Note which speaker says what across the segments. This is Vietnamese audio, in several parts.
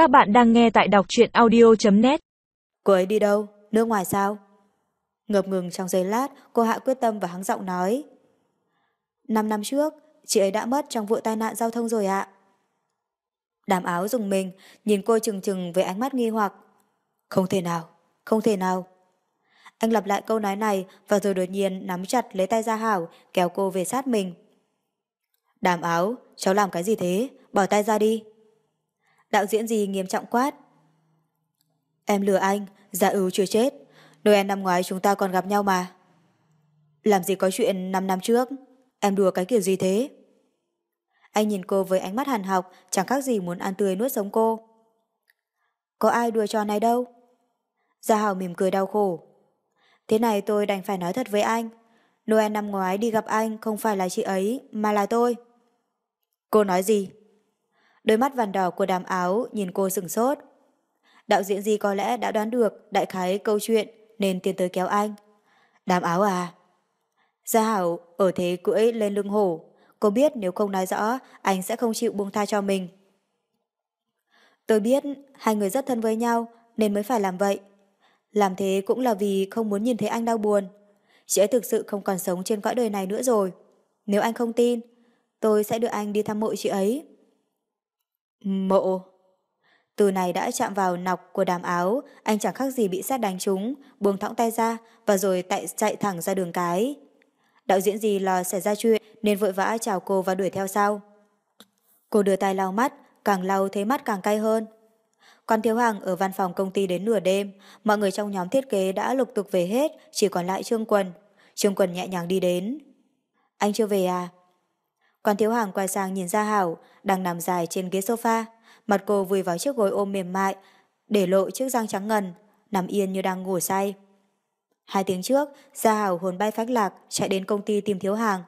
Speaker 1: Các bạn đang nghe tại đọc truyện audio.net
Speaker 2: Cô ấy đi đâu? Nước ngoài sao? Ngập ngừng trong giây lát, cô Hạ quyết tâm và hắng giọng nói. Năm năm trước, chị ấy đã mất trong vụ tai nạn giao thông rồi ạ. Đàm áo dùng mình, nhìn cô chừng chừng với ánh mắt nghi hoặc. Không thể nào, không thể nào. Anh lặp lại câu nói này và rồi đột nhiên nắm chặt lấy tay Gia Hảo, kéo cô về sát mình. Đàm áo, cháu làm cái gì thế? Bỏ tay ra đi. Đạo diễn gì nghiêm trọng quát. Em lừa anh, Gia ưu chưa chết. Noel năm ngoái chúng ta còn gặp nhau mà. Làm gì có chuyện 5 năm trước? Em đùa cái kiểu gì thế? Anh nhìn cô với ánh mắt hàn học, chẳng khác gì muốn ăn tươi nuốt sống cô. Có ai đùa trò này đâu? Gia Hảo mỉm cười đau khổ. Thế này tôi đành phải nói thật với anh. Noel năm ngoái đi gặp anh không phải là chị ấy, mà là tôi. Cô nói gì? Đôi mắt vằn đỏ của đàm áo nhìn cô sừng sốt. Đạo diễn gì có lẽ đã đoán được đại khái câu chuyện nên tiến tới kéo anh. Đàm áo à? Gia Hảo ở thế cưỡi lên lưng hổ. Cô biết nếu không nói rõ, anh sẽ không chịu buông tha cho mình. Tôi biết hai người rất thân với nhau nên mới phải làm vậy. Làm thế cũng là vì không muốn nhìn thấy anh đau buồn. Chị ấy thực sự không còn sống trên cõi đời này nữa rồi. Nếu anh không tin, tôi sẽ đưa anh đi thăm mộ chị ấy. Mộ. Từ này đã chạm vào nọc của đàm áo, anh chẳng khác gì bị sát đánh trúng, buông thõng tay ra và rồi tại chạy thẳng ra đường cái. Đạo diễn gì lo xảy ra chuyện nên vội vã chào cô và đuổi theo sau. Cô đưa tay lau mắt, càng lau thấy mắt càng cay hơn. Còn Thiếu Hàng ở văn phòng công ty đến nửa đêm, mọi người trong nhóm thiết kế đã lục tục về hết, chỉ còn lại Trương Quần. Trương Quần nhẹ nhàng đi đến. Anh chưa về à? Còn Thiếu Hàng quay sang nhìn ra Hảo, đang nằm dài trên ghế sofa. Mặt cô vùi vào chiếc gối ôm mềm mại, để lộ chiếc răng trắng ngần, nằm yên như đang ngủ say. Hai tiếng trước, Gia Hảo hồn bay phách lạc chạy đến công ty tìm Thiếu Hàng.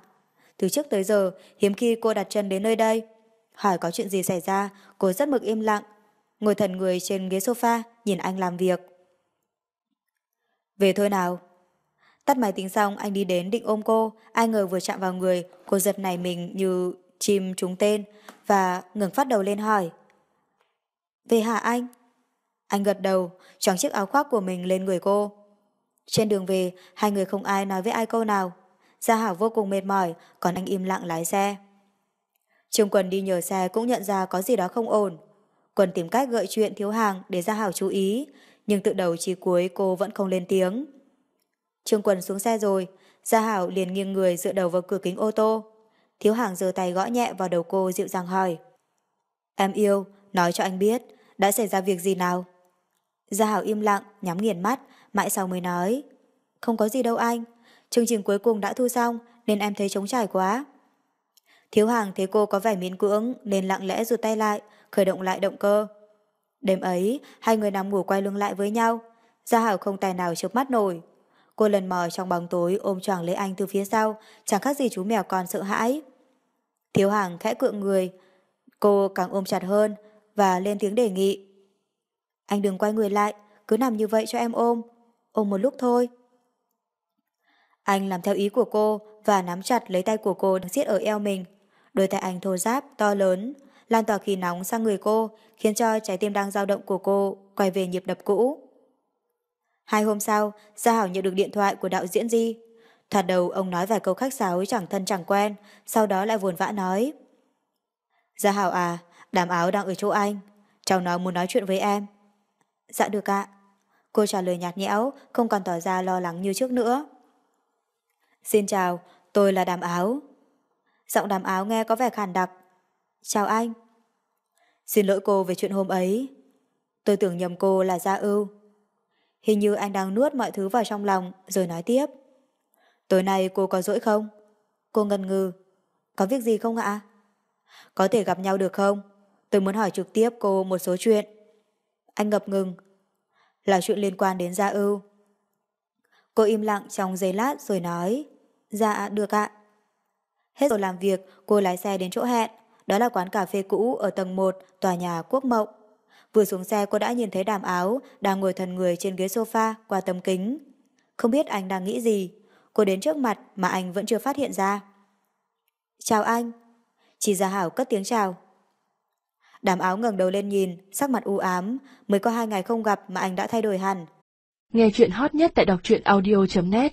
Speaker 2: Từ trước tới giờ, hiếm khi cô đặt chân đến nơi đây. Hỏi có chuyện gì xảy ra, cô rất mực im lặng, ngồi thần người trên ghế sofa nhìn anh làm việc. Về thôi nào. Tắt máy tính xong anh đi đến định ôm cô, ai ngờ vừa chạm vào người, cô giật này mình như chim trúng tên và ngừng phát đầu lên hỏi. Về hả anh? Anh gật đầu, choàng chiếc áo khoác của mình lên người cô. Trên đường về, hai người không ai nói với ai câu nào. Gia Hảo vô cùng mệt mỏi, còn anh im lặng lái xe. Trương Quần đi nhờ xe cũng nhận ra có gì đó không ổn. Quần tìm cách gợi chuyện thiếu hàng để Gia Hảo chú ý, nhưng từ đầu chí cuối cô vẫn không lên tiếng. Trương Quần xuống xe rồi, Gia Hảo liền nghiêng người dựa đầu vào cửa kính ô tô. Thiếu hàng giơ tay gõ nhẹ vào đầu cô dịu dàng hỏi. Em yêu, nói cho anh biết, đã xảy ra việc gì nào? Gia Hảo im lặng, nhắm nghiền mắt, mãi sau mới nói. Không có gì đâu anh, chương trình cuối cùng đã thu xong nên em thấy trống trải quá. Thiếu hàng thấy cô có vẻ miễn cưỡng nên lặng lẽ rụt tay lại, khởi động lại động cơ. Đêm ấy, hai người nằm ngủ quay lưng lại với nhau. Gia Hảo không tài nào chớp mắt nổi. Cô lần mò trong bóng tối ôm choàng lấy anh từ phía sau, chẳng khác gì chú mèo con sợ hãi. Thiếu hàng khẽ cượng người, cô càng ôm chặt hơn và lên tiếng đề nghị. Anh đừng quay người lại, cứ nằm như vậy cho em ôm, ôm một lúc thôi. Anh làm theo ý của cô và nắm chặt lấy tay của cô đang siết ở eo mình. Đôi tay anh thô giáp, to lớn, lan tỏa khí nóng sang người cô, khiến cho trái tim đang dao động của cô quay về nhịp đập cũ. Hai hôm sau, Gia Hảo nhận được điện thoại của đạo diễn Di. Thoạt đầu ông nói vài câu khách sáo chẳng thân chẳng quen, sau đó lại buồn vã nói. Gia Hảo à, đám áo đang ở chỗ anh, cháu nó muốn nói chuyện với em. Dạ được ạ. Cô trả lời nhạt nhẽo, không còn tỏ ra lo lắng như trước nữa. Xin chào, tôi là đàm áo. Giọng đàm áo nghe có vẻ khàn đặc. Chào anh. Xin lỗi cô về chuyện hôm ấy. Tôi tưởng nhầm cô là Gia Ưu. Hình như anh đang nuốt mọi thứ vào trong lòng rồi nói tiếp. Tối nay cô có rỗi không? Cô ngần ngừ. Có việc gì không ạ? Có thể gặp nhau được không? Tôi muốn hỏi trực tiếp cô một số chuyện. Anh ngập ngừng. Là chuyện liên quan đến Gia Ưu. Cô im lặng trong giây lát rồi nói. Dạ, được ạ. Hết rồi làm việc, cô lái xe đến chỗ hẹn. Đó là quán cà phê cũ ở tầng 1, tòa nhà Quốc Mộng. Vừa xuống xe cô đã nhìn thấy đàm áo đang ngồi thần người trên ghế sofa qua tấm kính. Không biết anh đang nghĩ gì. Cô đến trước mặt mà anh vẫn chưa phát hiện ra. Chào anh. Chị Gia Hảo cất tiếng chào. Đàm áo ngẩng đầu lên nhìn, sắc mặt u ám, mới có hai ngày không gặp mà anh đã thay đổi hẳn.
Speaker 1: Nghe chuyện hot nhất tại đọc truyện audio.net